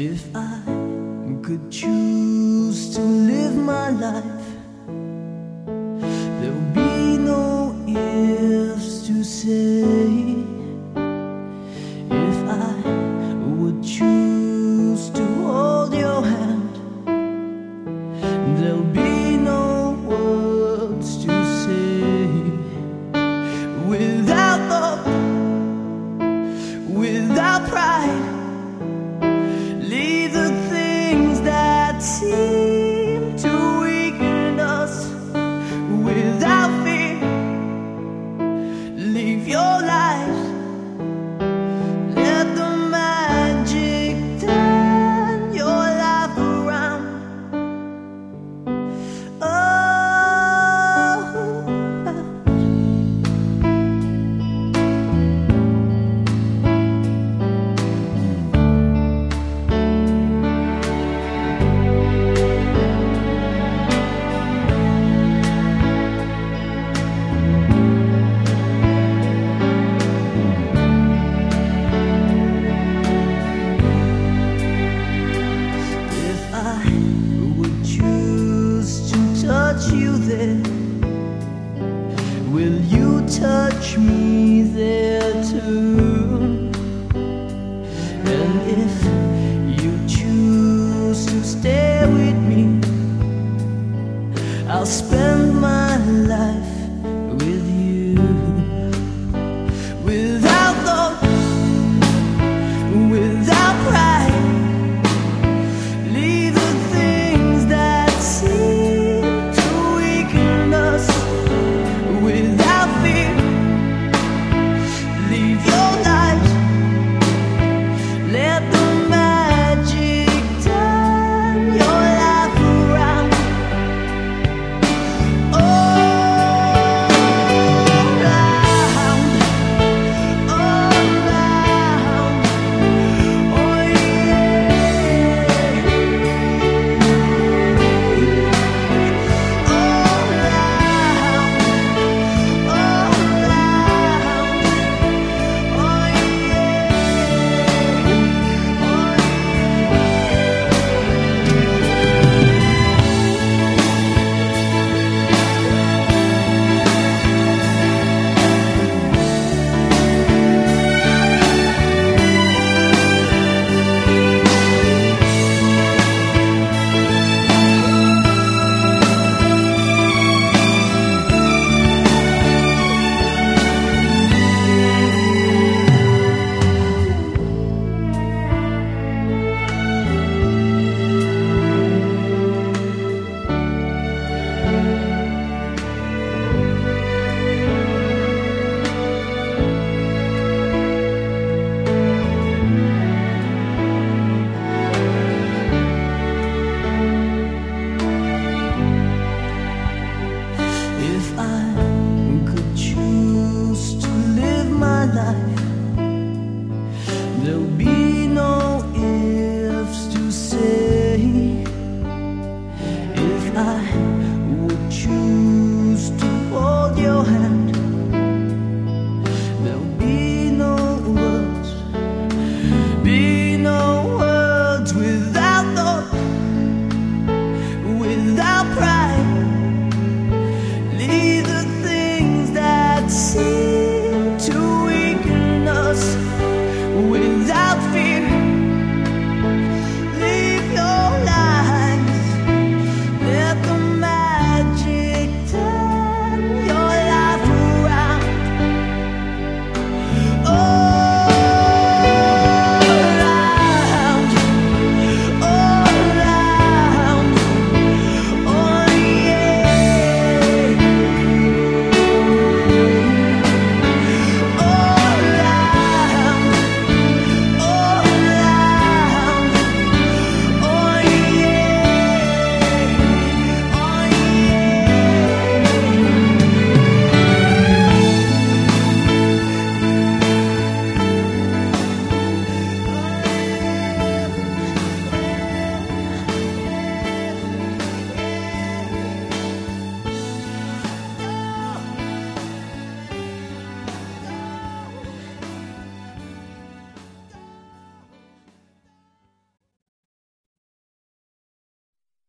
If I could choose to live my life, there'll be no ifs to say. If I would choose to hold your hand, there'll be no words to say. Without love, without pride. And If I